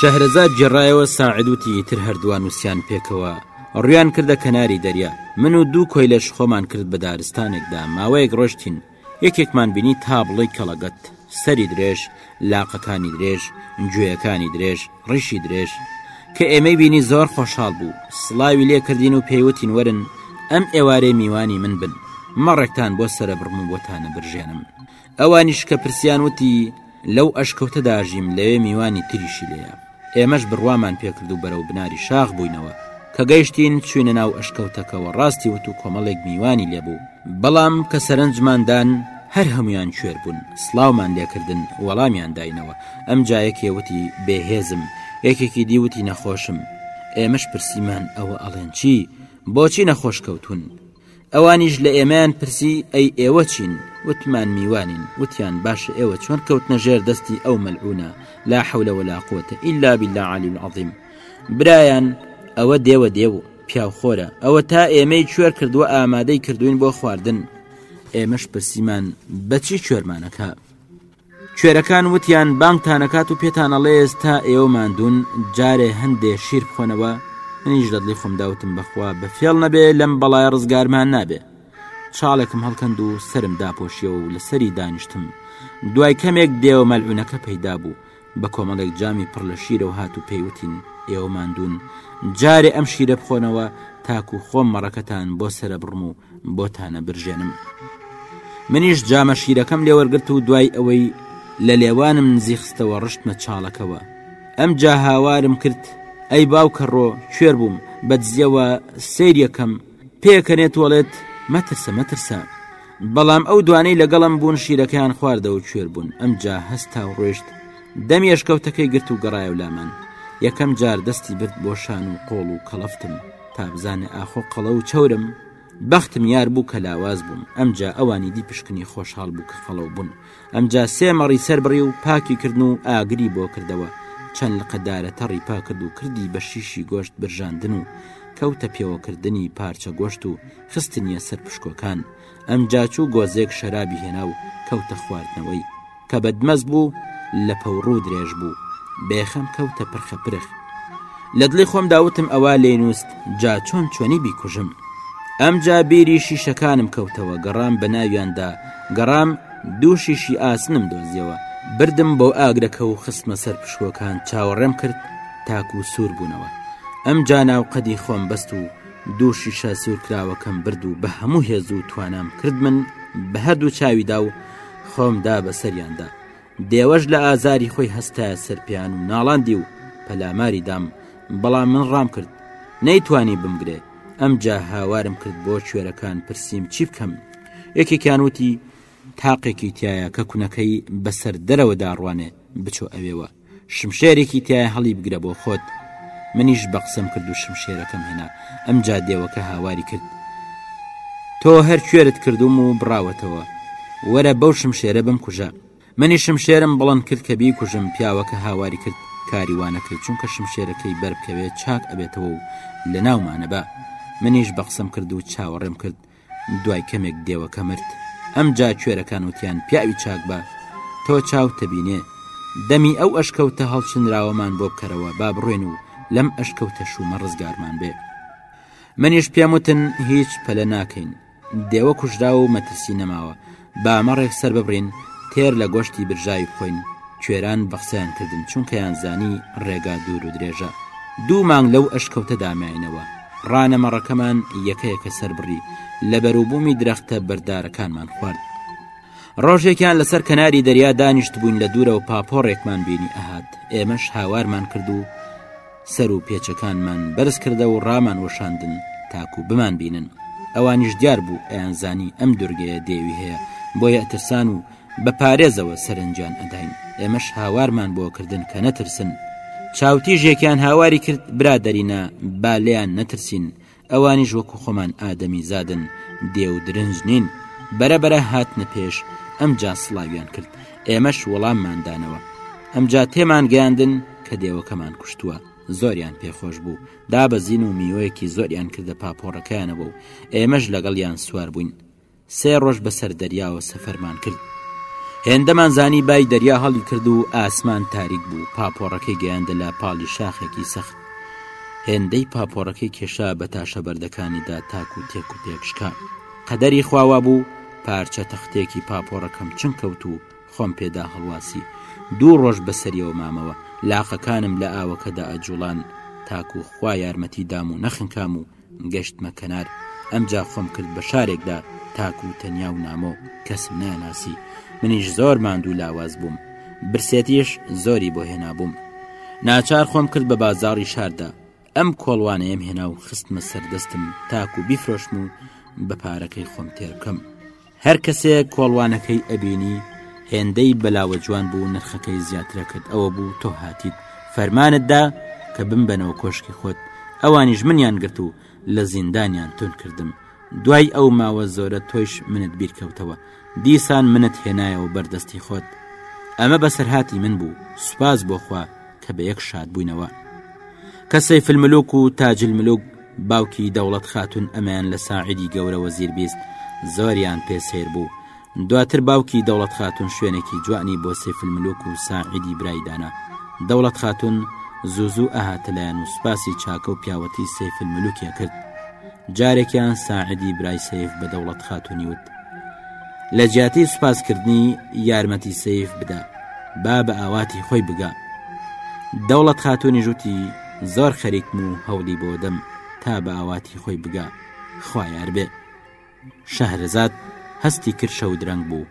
شەهرەزاد گێڕایەوە ساعد وتی تر هەردووان نووسیان پێکەوە ڕویان کردە کەناری دەریا من و دوو کۆی لەش خۆمان کرد بە دارستانێکدا ماوەیەک ڕۆشتین یەکێکمان بینی تا بڵی کەڵەگەت سەری درێژ لاقەکانی درێژ، گوێیەکانی درێژ، ڕیشی درێژ. کە ئێمەی بینی زۆر خۆشحاڵ بوو، سڵاوی لێ کردین و پێی وتین وەرن ئەم ئێوارەی میوانی من بن، مەڕێکتان بۆ سەرەبڕم و بۆتانە برژێنم. ئەوانیش کە پرسیان وتی لەو ئەشکەوتەدا ئەژیم لەوێ میوانی تریشی لێیە. ئێمەش بڕوامان پێکرد و بەرەو بناری شاخ بووینەوە، کە گەیشتین چووینە ناو ئەشکەوتەکەوە، ڕاستی وت و کۆمەڵێک میوانی لێ بوو، بەڵام کە سەرنجمان دان هەر هەموویان کوێر بوون، سڵاومان لێ کردن، وەڵامیان داینەوە، ئەمجا یەکێ وتی بێ هێزم، یەکێکی دی وتی نەخۆشم، ئێمەش پرسیمان ئەوە ئەڵێن چی؟ بۆچی نەخۆش کەوتوون؟ ئەوانیش لە ئێمەیان پرسی ئەی ئێوە چین وتمان میوانین وتیان باش ئێوە چۆن کەوتنە ژێر دەستی ئەو مەلعونە لا حولە ولا قوتە ئللا بلا عالی عظیم برایان ئەوە دێوە دێو پیاوخۆرە ئەوە تا ئێمەی کوێر کردووە ئامادەی کردوین بۆ خواردن ئێمەش پرسیمان بەچی کوێرمانەکە کوێرەکان وتیان بانگتان ئەکات و پێتان ئەڵێ ئێستا ئێوە ماندوون جارێ هەندێ شیر بخۆنەوە منیش لە دڵی خۆم داوتم بەخوا بە فێڵ نەبێ لەم بەڵایە ڕزگارمان نابێ چاڵێکم هەڵکەند و سرم داپۆشیەوە و لەسەری دانیشتم دوای کەمێک دێوە مەلعونەکە پەیدا بوو بە کۆمەڵێک جامی پڕ لە شیرە و هات و پێیوتین ئێوە ماندوون جارێ ئەم شیرە بخۆنەوە تاکو خۆم مەڕەکەتان بۆ سرە بڕم و بۆتانە برژێنم منیش جامە شیرەکەم لێوەرگرت و دوای ئەوەی لە لێوانم نزی خستەوە ڕشتمە چاڵەکەوە ئەم جا هاوارم کرد ئەی باوکە ڕۆ کوێر بووم بەدزیەوە سریەکەم پێکەنێ تۆڵێت مەترسە مەترسە بەڵام ئەو دوانەی لەگەڵم بوون شیرەکەیان خواردەوە کوێر بوون ئەم جا هەستا و ڕۆشت دەم ێشکەوتەکەی گرت و گەڕایە و لامان یەکەم جار دەستی برد بۆ شان و قۆڵ و کەڵفتم تا بزانێ ئاخۆ قەڵە و چەورم بەختم یار بوو کە لاواز بووم ئەمجا ئەوانی دی پشکنی خۆشحاڵ بوو کە قەڵەو بوون ئەمجا سێ مەڕی سەر بڕی و پاکی کردن و ئاگری بۆ کردەوە چەند لقەدارە تەڕی پاکرد و کردی بە شیشی گۆشت برژاندن و کەوتە پێوەکردنی پارچە گۆشت و خستنیە سەر پشکۆکان ئەمجاچوو گۆزێک شەرابی هێنا و کەوتە خواردنەوەی کە بەدمەز بوو لە پەوڕوو درێژ بوو بێخەم کەوتە پرخە پرخ لە دڵی خۆم داوتم ئەوە لێ نووست جا چۆن چۆنی بیکوژم ئەمجا بیری شیشەکانم کەوتەوە گەڕام بە ناویاندا گەڕام دوو شیشی ئاسنم دۆزیەوە بردم بۆ ئاگرەکە و خسمە سەر پشوەکان چاوەڕێم کرد تاکو سوور بوونەوە ئەم جانا و قەدی خۆم بەست و دوو شیشە سوورکراوەکەم برد و بە هەموو هێز و توانام کرد من بە هەردوو چاویدا و خۆمدا بەسەریاندا دێوەش لە ئازاری خۆی هەستە سەرپیان و ناڵاندی و پەلاماری دام بەڵام من ڕام کرد نەیتوانی بمگرێ ئەمجا هاوارم کرد بۆ کوێرەکان پرسییم چی بکەم یەکێکیان وتی تاقێکی تایە کە کونەکەی بەسەر دەرەوە داڕوانێ بچۆ ئەوێوە شمشێرێکی تایە هەڵی بگرە بۆ خۆت منیش بە قسەم کرد و شمشێرەکەم هێنا ئەم جا دێوەکە هاواری کرد تۆ هەر کوێرت کردوم و بڕاوەتەوە وەرە بەو شمشێرە بم کوژە منی شمشێرم بڵند کرد کە بیکوژم پیاوەکە هاواری کرد کاری وانەکرد چونکە شمشێرەکەی بەربکەوێت چاک ئەبێتەوە و لە ناومانەبە منیش بە قسەم کرد و چاوەڕێم کرد دوای کەمێک دێوەکە مرد. ئەمجا کوێرەکان وتیان پیاوی چاک بە تۆ چاو تبینێ، دەمی ئەو ئەشکەوتە هەڵچنراوەمان بۆ بکەرەوە با بڕۆین و لەم ئەشکەوتە شوومە ڕزگارمان بێ. منیش پێم وتن هیچ پەلە ناکەین. دێوە کوژراوە و مەترسی نەماوە. با مەڕێک سەر ببڕین تێر لە گۆشتی برژاوی بخۆین، کوێران بە قسەیان کردن چونکەیان زانی ڕێگا دوور و درێژە. دوو مانگ لەو ئەشکەوتە داماینەوە. ڕانە مەڕەکەمان یەکە یەکە سەر بڕی، لە بەروبوومی درەختە بەردارەکانمان خوارد. ڕۆژێکیان لەسەر کەناری دەریا دانیشتبووین لە دوورەوە پاپۆڕێکمان بینی ئەهات، ئێمەش هاوارمان کرد و، سەر و پێچەکانمان بەرز کردە و ڕامان وەشاندن تاکو بمان بینن ئەوانیش دیار بوو ئەیان زانی ئەم دورگەیە دێوی هەیە بۆیە ئەترسان و بە پارێزەوە سەرنجیان ئەداین ئێمەش هاوارمان بۆ کردن کە نەترسن چاوتیژێکیان هاواری کرد برادەرینە با لێیان نەترسین ئەوانیش وەکو خۆمان ئادەمی زادن دێ و درنج نین بەرەبەرە هاتنە پێش ئەمجا سڵاویان کرد ئێمەش وەڵامماندانەوە ئەمجا تێمان گەیاندن کە دێوەکەمان کوشتووە زۆریان پێخۆش بوو دابەزین و میوەیەکی زۆریان کردە پاپۆڕەکەیانەوە و ئێمەش لەگەڵیان سوار بووین سێ ڕۆژ بەسەر دەریاوە سەفەرمان کرد هێندەمان زانی بای دەریا هەڵی کرد و ئاسمان تاریک بوو پاپۆڕەکەی گەیاندە لە پاڵی شاخێکی سەخت هێندەی پاپۆڕەکەی کێشا بە تاشە بەردەکانیدا تاک و تێک و پێکشکان قەدەری خواوا بوو پارچە تەختێکی پاپۆڕەکەم چنگ کەوت و خۆم پێدا هەڵواسی دوو ڕۆژ بەسەریەوە مامەوە لاقەکانم لە ئاوەکەدا ئەجوڵان تاکو خوا یارمەتی دام و نەخنکام و گەشتمە کەنار ئەمجا خۆم کرد بە شارێکدا تاک و تەنیا و نامۆ کەسم ناناسی منیش زۆر ماندوو لاواز بووم برسێتیش زۆری بۆ هێنابووم ناچار خۆم کرد بە بازاڕی شاردا ئەم کۆڵوانەیەم هێنا و خستمە سەردەستم تاک و بیفرۆشم و بە پارەکەی خۆم تێرکەم هەر کەسێ کۆڵوانەکەی ئەبینی هێندەی بەلاوە جوان بوو نرخەکەی زیاترە کرد ئەوە بوو تۆ هاتیت فەرمانت دا کە بمبەنەوە کۆشکی خۆت ئەوانیش منیان گرت و لە زیندانیان تون کردم دوای ئەو ماوە زۆرە تۆیش منت بیرکەوتەوە دیسان منت هێنایەوە بەردەستی خۆت ئەمە بەسەرهاتی من بوو سوپاس بۆخوا کە بە یەک شاد بووینەوە کە سەیفلملوک و تاجلملوک باوکی دەوڵەت خاتون ئەمەیان لە ساعدی گەورە وەزیر بیست زۆریان پێ سیر بوو دواتر باوکی دەوڵەت خاتون شوێنێکی جوانی بۆ سەیفلملوک و ساعدی برایدانە دەوڵەت خاتون زوزوو ئەهاتەلایەن و سوپاسی چاکە و پیاوەتی سەیفلملوکیە کرد جارێکیان ساعدی برای سەیف بە دەوڵەت خاتونی وت لە جیاتی سوپاس کردنی یارمەتی سیف بدە با بە ئاواتی خۆی بگا دەوڵەت خاتونی ژووتی زۆر خەریکم و هەوڵی بۆ دەم تا بە ئاواتی خۆی بگا خوایار بێ شەهرزاد هەستی کرد شەو درەنگ بوو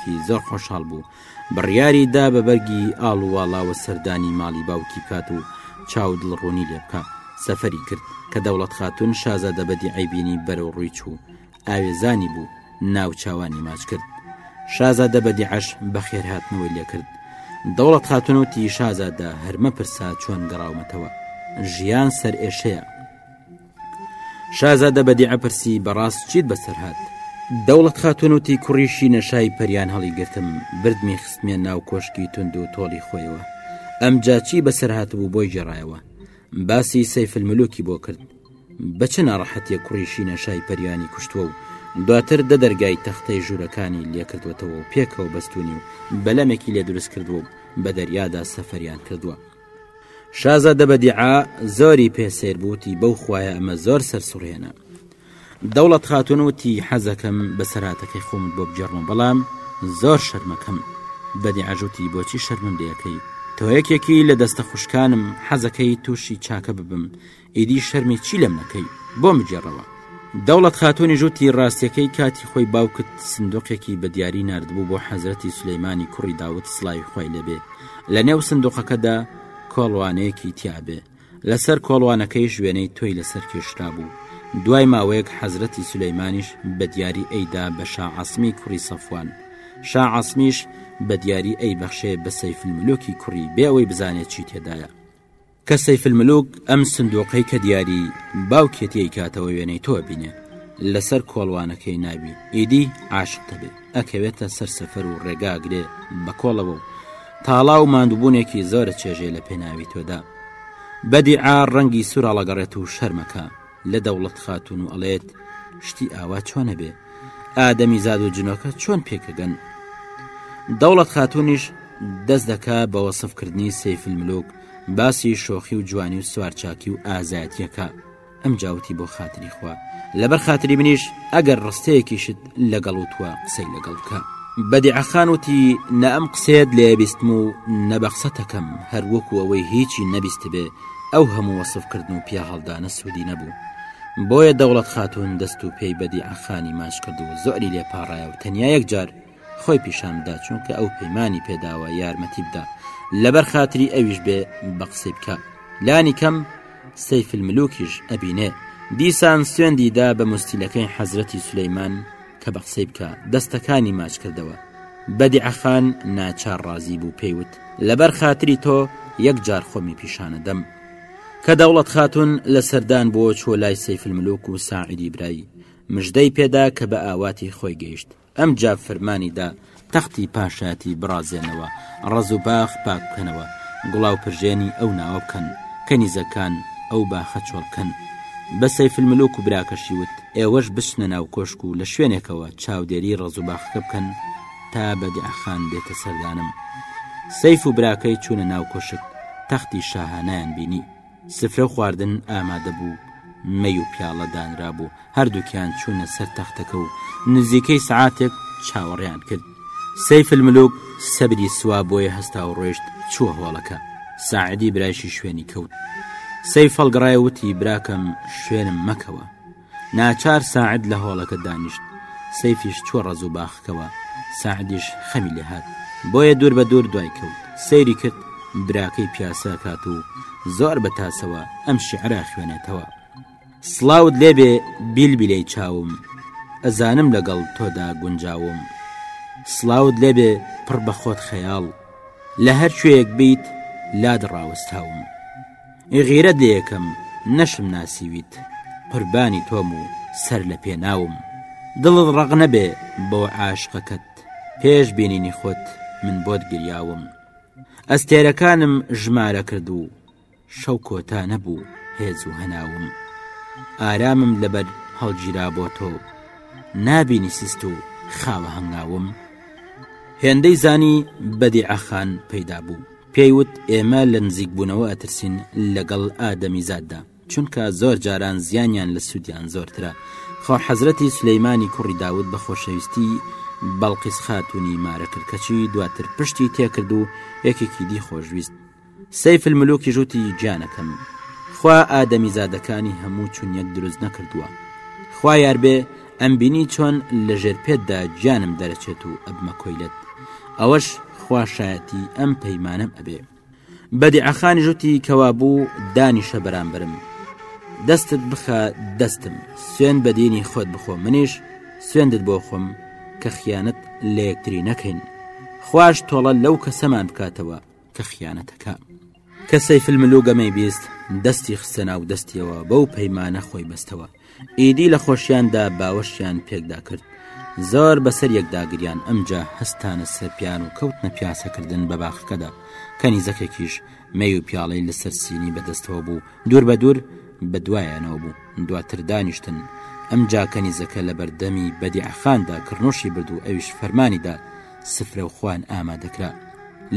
کەیەکی زۆر خۆشحاڵ بوو بڕیاری دا بە بەرگی ئاڵ و واڵاوە سەردانی ماڵی باوکی کات و چاو دڵ ڕوونی لێ بکە سەفری کرد کە دەوڵەت خاتون شازە دەبەدی عیبینی بەرەو ڕووی چوو ئاوێزانی بوو ناو چاوانی ماچ کرد شازە دەبەدی عەش بەخێر هاتنەوەی لێ کرد دەوڵەت خاتون و تی شازادە هەرمە پرسا چۆن گەڕاومەتەوە ژیان سەر ئێشەیە شازادە بەدیعە پرسی بەڕاست چیت بەسەر هاات دەوڵەت خاتونوتی کوڕیشی نەشای پەریان هەڵی گرتم بردمی خستمیە ناو کۆشکی تونند و تۆڵی خۆیەوە ئەم جاچی بەسەر هاتبوو بۆی جێڕایەوە باسی سەیفل ملوکی بۆ کرد بە چ ناڕەحەتە کوڕیشی نەشای پەریانی کوشتووە و دواتر دە دەرگای تەختەی ژوورەکانی لێکردوێتەوە و پێکەوە بەستونی و بەلەمێکی لێ دروست کردووە و بە دەریادا سەفەریان کردووە شازادە بەدیعا زۆری پێ سێر بووتی بەو خوایە ئەمە زۆر سەرسوڕهێنە دەوڵەت خاتون وتی حەزەکەم بەسەراتەکەی خۆم بۆ بجێڕمە بەڵام زۆر شەرمەکەم بەدی عجوتی بۆچی شەرمم لەکەی تۆ یەکێکی لە دەستە خوشکانم حەزەکەی تووشی چاکە ببم ئیدی شەرمی چی لەم نەکەی بۆم بگێڕەوە دەوڵەت خاتۆنی ژوتی ڕاستەکەی کاتی خۆی باوکت سندوقێکی بە دیاری نردبوو بۆ حەزرەتی سلەیمانی کوڕی داوت سلاوی خۆی لەبێ لە نێو سندوقەکەدا کۆڵوانەیەکی تیاابێ لەسەر کۆڵوانەکەی ژوێنەی تۆی لەسەر کێشرا بوو دوای ماوەیەک حەزرەتی سلەیمانیش بە دیاری ئەیدا بە شاعسمی کوڕی سەفوان شاعسمیش بە دیاری ئەی بەخشێ بە سەیفلملوکی کوڕی بێەوەی بزانێت چی تێدایە کە سەیفلملوک ئەم سندوقەی کە دیاری باوکێتی ئەیکاتەوە وێنەی تۆ ئەبینێ لەسەر کۆڵوانەکەی ناوی ئیدی عاشق دەبێ ئەکەوێتە سەر سەفەر و ڕێگا گرێ بە کۆڵەوە و تاڵا و ماندووبوونێکی زۆرە چێژێ لە پێناوی تۆدا بەدیعا ڕەنگی سوراڵەگەڕێت و شەرمەکە لە دەوڵەت خاتون و ئەڵێت شتی ئاوا چۆنە بێ ئادەمی زاد و جنۆکە چۆن پێکەگەن دەوڵەت خاتونیش دەست دەکا بە وەسفکردنی سەیفل ملوک باسی شۆخی و جوانی و سوارچاکی و ئازایەتیەکە ئەم جاوتی بۆ خاتری خوا لەبەر خاتری منیش ئەگەر ڕستەیەکیشت لەگەڵ وتوە قسەی لەگەڵ بکە بەدیعەخان وتی نە ئەم قسەیەت لێ بیستم و نە بە قسەتەکەم هەر وەکو ئەوەی هیچی نەبیست بێ ئەو هەموو وەسفکردن و پیا هەڵدانە سوودی نەبوو بۆیە دەوڵەت خاتون دەست و پێی بەدیعەخانی ماچ کرد و زۆری لێ پاڕایە و تەنیا یەکجار خۆی پیشاندا چونکە ئەو پەیمانی پێداوە یارمەتی بدا لەبەر خاتری ئەویش بێ بە قسەی بکە لانی کەم سەیف الملوکیش ئەبینێ دیسان سوێندی دا بە مستیلەکەی حەزرەتی سولەیمان کە بە قسەی بکە دەستەکانی ماچ کردەوە بەدیعەخان ناچار ڕازی بوو پێیوت لەبەر خاتری تۆ یەک جار خۆمی پیشانە دەم کە دەوڵەت خاتون لە سەردان بۆ چۆ لای سەیفلملوک و ساعدی برایی مژدەی پێدا کە بە ئاواتی خۆی گەیشت ئەمجا فەرمانی دا تەختی پاشایەتی بڕازێنەوە، ڕەز و باخ پاک بکەنەوە، گوڵاوپرژێنی ئەو ناوە بکەن، کەنیزەکان ئەو باخە چۆڵ بکەن. بە سەیفلملوک و براکەشی وت، ئێوەش بچنە ناو کۆشک و لە شوێنێکەوە چاودێریی ڕەز و باخەکە بکەن تا بەدیعەخان دێتە سەردانم. سەیف و براکەی چوونە ناو کۆشک، تەختی شاهانەیان بینی. سفرە و خواردن ئامادە بوو مەی و پیاڵە دانرابوو هەردووکیان چوونە سەر تەختەکە و نزیکەی سعاتێک چاوەڕیان کرد سەیف الملوک سەبری سوا بۆیە هەستا و ڕۆیشت چووە هۆڵەکە ساعدی برایشی شوێنی کەوت سەی فەڵگەڕای وتی براکەم شوێنم مەکەوە ناچار ساعد لە هۆڵەکە دانیشت سەیفیش چوە ڕەزوو باخکەوە ساعدیش خەمی لێ هاات بۆیە دوور بە دوور دوای کەوت سەیری کرد براکەی پیاسە کات و زۆر بە تاسەوە ئەم شعرا خوێنێتەوە سلااوت لێبێ بیل بیلەی چاوم ئەزانم لەگەڵ تۆدا گونجاوم سلااوت لێبێ پڕ بە خۆت خەیاڵ لە هەر شوێیەک بیت لادڕاوەستاوم ئێ غیرەت لێ یەکەم نەشم ناسیویت قوربانی تۆم و سەر لە پێ ناوم دڵت ڕەق نەبێ بۆ عاشقەکەت پێش بینینی خۆت من بۆت گریاوم ئەستێرەکانم ژمارە کرد و شەو کۆتا نەبوو هێز و هەناوم ئارامم لەبەر هەڵگیرا بۆ تۆ نابینی سست و خاوە هەنگاوم هێندەی زانی بەدیعەخان پەیدا بوو پێی وت ئێمە لە نزیکبوونەوە ئەترسین لەگەڵ ئادەمیزاددا، چونکە زۆر جاران زیانیان لە سوودیان زۆرترە، خۆ حەزرەتی سولەیمانی کوڕی داود بە خۆشەویستی بەڵقیس خاتوونی مارە کرد کەچی دواتر پشتی تێکرد و یەکێکی دی خۆشویست، سیف الملوکیش وتی گیانەکەم خوا ئادەمیزادەکانی هەموو چونیەک دروست نەکردووە، خوا یاربێ، ئەمبینی چۆن لە ژێر پێتدا گیانم دەرەچێت و ئەبمە کۆیلەت ئەوەش خواشایەتی ئەم پەیمانەم ئەبێ بەدیعەخانی ژوتی کەوا بوو دانیشە بەرامبرم دەستت بخە دەستم سوێن بەدینی خۆت بخۆ منیش سوێندت بۆ خۆم کە خیانەت لە یەکتری نەکەین خوش تۆڵە لەو کەسەمان بکاتەوە کە خیانەتەکە. کە سەیف الملوک ئەمەی بیست دەستی خستە ناو دەستیەوە بەو پەیمانە خۆی بەستەوە ئیدی لە خۆشیاندا باوەشیان پێکدا کرد زۆر بەسەر یەکداگریان ئەمجا هەستانە سەرپیان و کەوتنە پیاسەکردن بە باخەکەدا کەنیزەکێکیش مەی و پیاڵەی لەسەر سینی بەدەستەوە بوو دوور بە دوور بە دوایانەوە بوو دواتر دانیشتن ئەمجا کەنیزەکە لە بەردەمی بەدیعخاندا کڕنوشی برد و ئەویش فەرمانیدا سفرە و خوان ئامادەکرا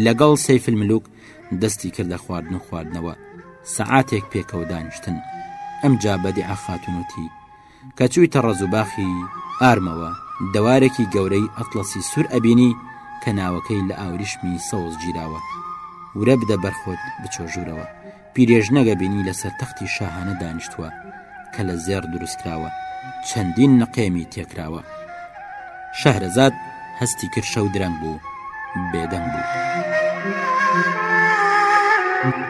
لەگەڵ سەیف الملوک دەستی کردە خواردن و خواردنەوە سەعاتێک پێکەوە دانیشتن ئەم جا بەدیعە خاتونوتی کە چوویتە ڕەزوباخی ئارمەوە دەوارێکی گەورەی ئەتلەسی سوور ئەبینی کە ناوەکەی لە ئاوریشمی سەوز گیراوە ورە بدە بەرخۆت بچۆ ژوورەوە پیرێژنەگە بینی لەسەر تەختی شاهانە دانیشتووە کە لە زێڕ دروستکراوە چەندین نقێمی تێکراوە شەهرەزاد هەستی کرد شەو درەنگ بوو بێدەنگ بوو. Thank you.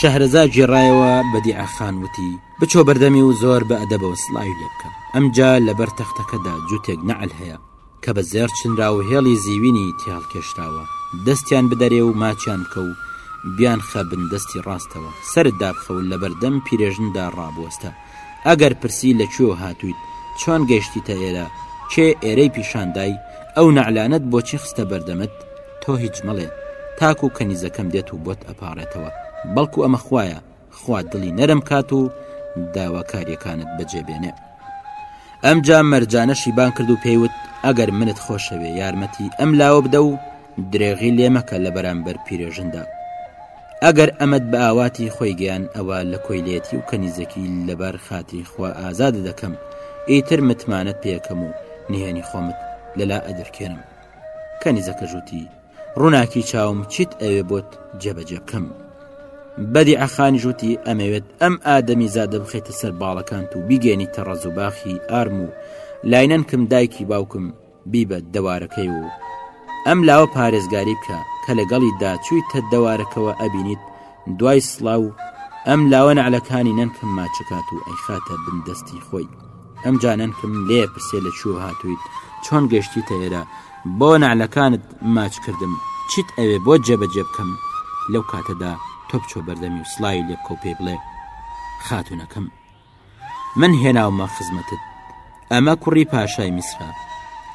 شەهرەزا گێڕایەوە بە دیعەخان وتی بچۆ بەردەمی و زۆر بە ئەدەبەوە سلاوی لێ بکە ئەمجا لەبەر تەختەکەدا جووتێک نەعل هەیە کە بە زێر چنرا و هێڵی زیوینی تیاڵکێشراوە دەستیان بدەرێ و ماچیان بکە و بیان خە بن دەستی ڕاستەوە سرت دابخەون لە بەردەم پیرێژندا ڕابوەستە ئەگەر پرسی لە کوێوە هاتوویت، چۆن گەیشتیتە ئێرە، کێ ئێرەی پیشان دای، ئەو نەعلانەت بۆچی خستە بەردەمت، تۆ هیچ مەڵێ، تاکوو کەنیزەکەم دێت و بۆت ئەپاڕێتەوە، بەڵکوو ئەمە خوایە، خوا دڵی نەرم کات و داواکارییەکانت بەجێ بێنێ. ئەمجا مەرجانە شیبان کرد و پێی وت، ئەگەر منت خۆشەوێ یارمەتی ئەم لاوە بدە و، درێغی لێ مەکە لە بەرامبەر پیرێژندا. ئەگەر ئەمەت بە ئاواتی خۆی گەیاند ئەوا لە کۆیلەتی و کەنیزەکی لەبەر خاتری خوا ئازادت دەکەم، ئیتر متمانەت پێکەم و نهێنی خۆمت لەلا ئەدرکێنم. کەنیزەکەش وتی، ڕووناکی چاوم چیت ئەوێ بۆت جێبەجێ بکەم. بەدیعە خانیش وتی، ئەمەوێت ئەم ئادەمی زادە بخەیتە سەر باڵەکانت و بیگەێنیتە ڕەزوباخی ئارم و لاینەنکم دایکی باوکم، بیبە دەوارەکەی و ئەم لاوە پارێزگاری بکە کە لەگەڵی داچوویتە دەوارەکەوە ئەبینیت دوای سلااو ئەم لاوە نەعلەکانی نەنکم ماچەکات و ئەیخاتە بندەستی خۆی ئەم جانەنکم لێ پرسێ لە چوو هاتوویت چۆن گەشتیتە ئێرە بۆ نەعلەکانت ماچ کردم چیت ئەوێ بۆ جێبەجێ بکەم لەو کاتەدا تۆ بچۆ بەردەمی و سلاوی لێ بکە و پێی بڵێ خاتونەکەم من هێناومە خزمەتت ئەمە کوڕی پاشای میسرا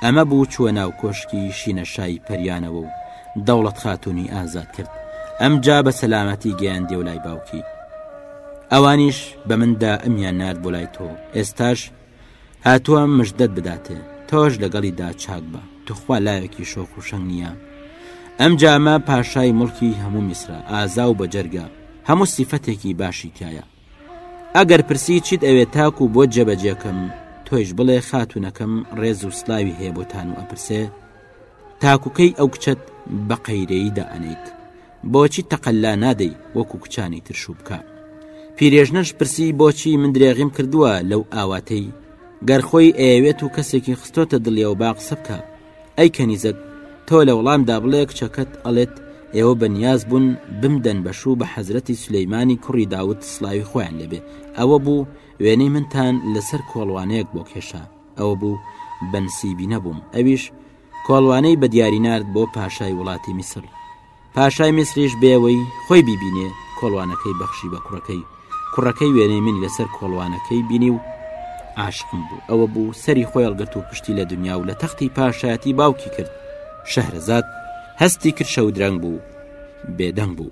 ئەمە بوو چووە ناو کۆشکی شینە شای پەریانەوە و دەوڵەت خاتونی ئازاد کرد ئەم جا بە سەلامەتی گەیان دێو لای باوکی ئەوانیش بە مندا ئەمیان نار بۆ لای تۆ ئێستاش هاتووە مژدەت بداتێ تۆش لەگەڵیدا چاک بە توخوا لایەکی شۆخ و شەنگ نییە ئەم جامە پاشای مڵکی هەموو میسرا ئازا و بەجەرگە هەموو سیفەتێکی باشی تایە ئەگەر پرسی چیت ئەوێ تاک و بۆت جێبەجێکەم تۆیش بڵێ خاتونەکەم ڕێز و سلاوی هەیە بۆتان و ئەپرسێ تاکوکەی ئەو کچەت بە قەیرەی دائەنیت بۆچی تەقللا نادەی وەکو کچانی ترشوو بکە پیرێژنەش پرسی بۆچی من درێغیم کردووە لەو ئاواتەی گەر خۆی ئەیەوێت و کەسێکی خستۆتە دڵیەوە با قسە بکە ئەی کەنیزەک تۆ لە وەڵام دابڵێ کچەکەت ئەڵێت ئێوە بە نیاز بوون بمدەن بەشوو بە حەزرەتی سلەیمانی کوڕی داوت سلاوی خۆیان لەبێ ئەوە بوو وێنەی منتان لەسەر کۆڵوانەیەک بۆ کێشا ئەوە بوو بەنسیبی نەبووم ئەویش کۆڵوانەی بە دیاری نرد بۆ پاشای وڵاتی میسر پاشای میسریش بێوەی خۆی بیبینێ کۆڵوانەکەی بەخشی بە کوڕەکەی کوڕەکەی وێنەی منی لەسەر کۆڵوانەکەی بینی و عاشقم بوو ئەوە بوو سەری خۆی هەڵگرت و پشتی لە دنیا و لە تەختی پاشایەتی باوکی کرد شەهرەزاد هەستی کرد شەودرەنگ بوو بێدەنگ بوو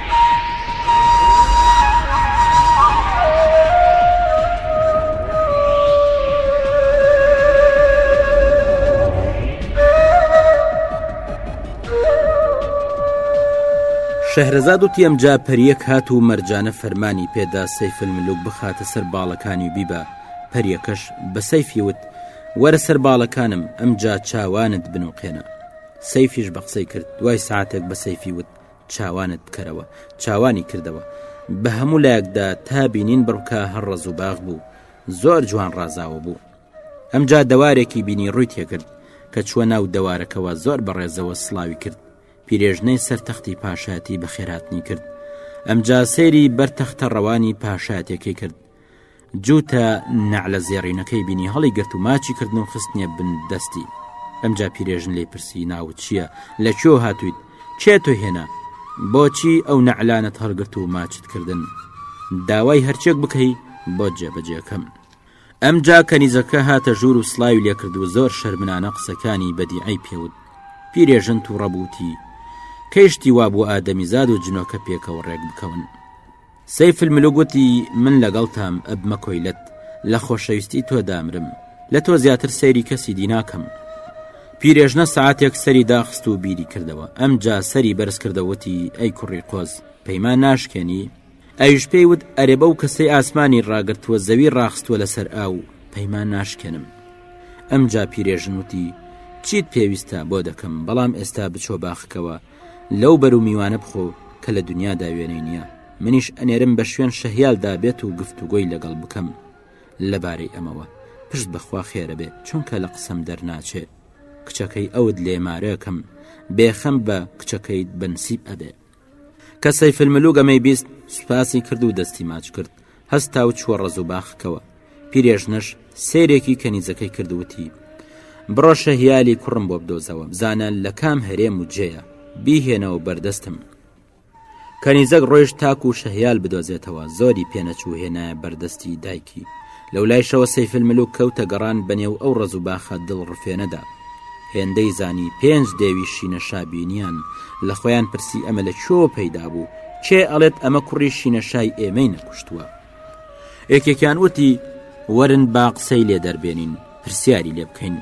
شەهرەزاد وتی ئەمجا پەریەک هات و مەرجانە فەرمانی پێدا سەیفل ملوک بخاتە سەر باڵەکانی و بیبە پەریەکەش بە سەیفی وت وەرە سەر باڵەکانم ئەمجا چاوانت بنوقێنە سەیفیش بە قسەی کرد دوای ساعتێک بە سەیفی وت چاوانت بکەرەوە چاوانی کردەوە بە هەموو لایەکدا تا بینین بڕکە هەر ڕز و باغ بوو زۆر جوان ڕازاوە بوو ئەمجا دەوارێکی بینی ڕووی تێکرد کە چووە ناو دەوارەکەەوە زۆر بەڕێزەوە سلاوی کرد پیرێژنەی سەر تەختی پاشایەتی بە خێراتنی کرد ئەمجا سەیری بەر تەختە ڕەوانی پاشایەتەکەی کرد جووتە نەعلە زێڕینەکەی بینی هەڵی گرت و ماچی کردن و خستنیە بن دەستی ئەمجا پیرێژن لێ پرسی ناوت چییە لە کوێ هاتوویت کێ تۆ هێنا بۆچی ئەو نەعلانت هەڵگرت و ماچت کردن داوای هەرچێک بکەی بۆ جێبەجێکەم ئەمجا کەنیزەکە هاتە ژوور و سلاوی لێکرد و زۆر شەرمنانە قسەکانی بەدیعی پێوت پیرێژن تووڕەبووتی کەیشتی وابوو ئادەمیزاد و جنۆکە پێکەوە ڕێک بکەون سەیف الملوک وتی، من لەگەڵتام، ئەبمە کۆیلەت، لە خۆشەویستی تۆ دامرم، لە تۆ زیاتر سەیری کەسی دی ناکەم. پیرێژنە سەعاتێک سەری داخست و بیری کردەوە، ئەمجا سەری بەرز کرد و وتی، ئەی کوڕی قۆز، پەیمان ناشکێنی؟ ئەویش پێی وت، ئەرێ بەو کەسەی ئاسمانی ڕاگرتووە، زەوی ڕاخستووە لەسەر ئاو، پەیمان ناشکێنم. ئەمجا پیرێژن وتی، چیت پێویستە، بۆ دەکەم، بەڵام ئێستا بچۆ باخەکەوە، لەو بەرو میوانە بخۆ کە لە دنیادا وێنەی نیە منیش ئەنێرم بە شوێن شەهیال دا بێت و گفتوگۆی لەگەڵ بکەم لە بارەی ئەمەوە پشت بە خوا خێرە بێ چونکە لە قسەم دەرناچێ کچەکەی ئەوت لێ مارەکەم بێ خەم بە کچەکەیت بەنسیب ئەبێ کە سەیفلملوک ئەمەی بیست سوپاسی کرد و دەستی ماچ کرد هەستا و چووە ڕەز و باخکەوە پیرێژنەش سێرێکی کەنیزەکەی کردوتی بڕۆ شەهیالی کوڕم بۆ بدۆزەوە بزانە لە کام هەرێم و جێە بیهێنەوە بەردەستم کەنیزەک ڕۆیشت تاک و شەهیال بدۆزێتەوە زۆری پێنەچوو هێنایە بەردەستی دایکی لەو لایشەوە سەیفل ملوک کەوتە گەڕان بەنێو ئەو ڕز و باخە دڵ ڕفێنەدا هێندەی زانی پێنج دێوی شینە شا بینیان، لە خۆیان پرسی ئەمە لە کوێوە پەیدا بوو، کێ ئەڵێت ئەمە کوڕی شینە شای ئێمەی نەکوشتووە؟ یەکێکیان وتی، وەرن با قسەی لێ دەربێنین، پرسیاری لێ بکەین.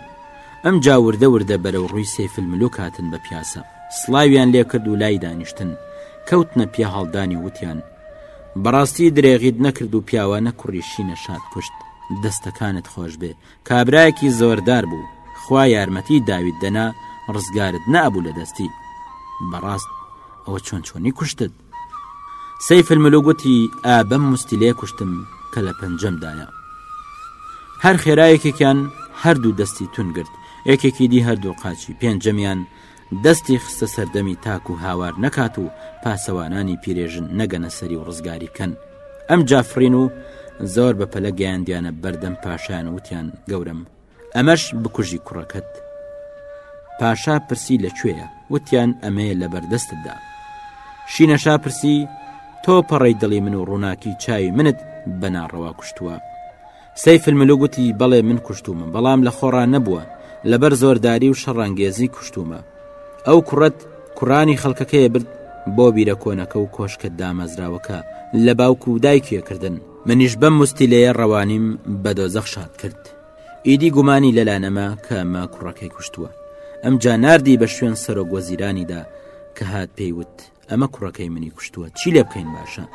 ئەمجا وردە وردە بەرەو ڕووی سەیفلملوک هاتن بە پیاسە، سڵاویان لێ کرد و لای دانیشتن، کەوتنە پیا هەڵدانی و وتیان، بەڕاستی درێغیت نەکرد و پیاوانە کوڕی شینە شات کوشت، دەستەکانت خۆش بێ، کابرایەکی زۆردار بوو خوا یارمەتی داویت دەنا ڕزگارت نابوو لە دەستی بەڕاست ئەوە چۆن چۆنی کوشتت سەی فلملو گوتی ئابەم مستیلێ کوشتم کە لە پەنجەمدایە هەر خێرایەکێکیان هەردوو دەستی تون گرت یەکێکی دی هەردوو قاچی پێنجەمیان دەستی خستە سەردەمی تاکو هاوار نەکات و پاسەوانانی پیرێژن نەگەنە سەری و ڕزگاری بکەن. ئەم جا فڕین و زۆر بە پەلە گەیاندیانە بەردەم پاشایان و وتیان، گەورەم، ئەمەش بکوژی کوڕەکەت. پاشا پرسی لە کوێیە؟ وتیان ئەمەیە لە بەردەستتدا. شینەشا پرسی، تۆ پەڕەی دڵی من و ڕووناکی چاوی منت بە ناڕەوا کوشتووە؟ سەیف الملوک وتی، بەڵێ من کوشتوومە، بەڵام لە خۆڕا نەبووە، لەبەر زۆرداری و شەڕانگێزی کوشتوومە. ئەو کوڕەت کوڕانی خەڵکەکەی برد بۆ بیرە کۆنەکە و کۆشکە دامەزراوەکە لە باوک و دایکێ کردن. منیش بەم مستیلەیە ڕەوانیم بە دۆزەخ شاد کرد. ئیدی گومانی لەلا نەما کە مە کوڕەکەی کوشتووە. ئەمجا ناردی بە شوێن سەرۆک وەزیرانیدا کە هات پێی وت، ئەمە کوڕەکەی منی کوشتووە چی لێ بکەین باشە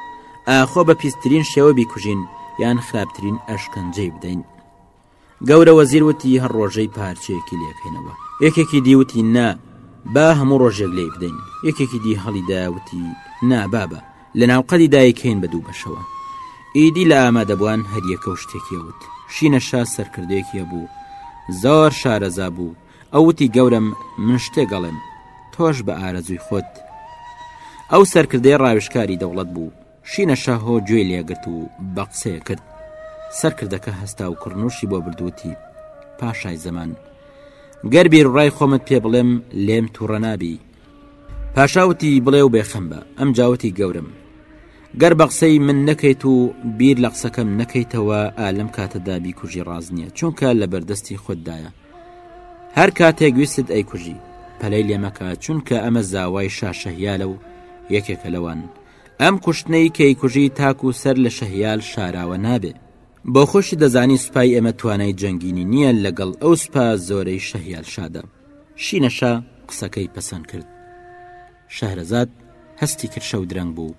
ئاخۆ بە پیسترین شێوە بیکوژین یان خراپترین ئەشکەنجەی بدەین گەورە وەزیر وتی هەر ڕۆژەی پارچەیەکی لێکەینەوە یەکێکی دیوتی نا با هەموو ڕۆژێک لێ بدەین یەکێکی دی هەڵی داوتی نابابە لە ناو قەدی دایکەین بە دوو بەشەوە ئیدی لە ئامادەبووان هەریەکە و شتێکیەوت شینە شا سەرکردێکیە بوو زۆر شارەزا بوو ئەو وتی گەورەم من شتێک ئەڵێم تۆش بە ئارەزووی خۆت ئەو سەرکردەی ڕاوشکاری دەوڵەت بوو شینە شەهۆ گوێی لێگرت و بە قسەیە کرد سەرکردەکە هەستا و کڕنوشی بۆ بردووتی پاشای زەمان گەر بیرڕای خۆمت پێ بڵێم لێم تووڕە نابی پاشاوتی بڵێ و بێخەم بە ئەم جاوتی گەورم گەر بە قسەی من نەکەیت و بیر لە قسەکەم نەکەیتەوە ئالم کاتەدا بیکوژی ڕاز نییە چونکە لە بەردەستی خۆتدایە هەر کاتێک ویستت ئەی کوژی پەلەی لێمەکە چونکە ئەمە زاوای شا شەهیالە و یەکێکە لەوان ئەم کوشتنەی کەی کوژی تاکو سەر لە شەهیال شاراوە نابێ بۆ خۆشی دەزانی سوپای ئێمە توانای جەنگینی نییە لەگەڵ ئەو سوپا زۆرەی شەهیال شادە شینەشا قسەکەی پەسەند کرد شەهرەزاد هەستی کرشە و درەنگ بوو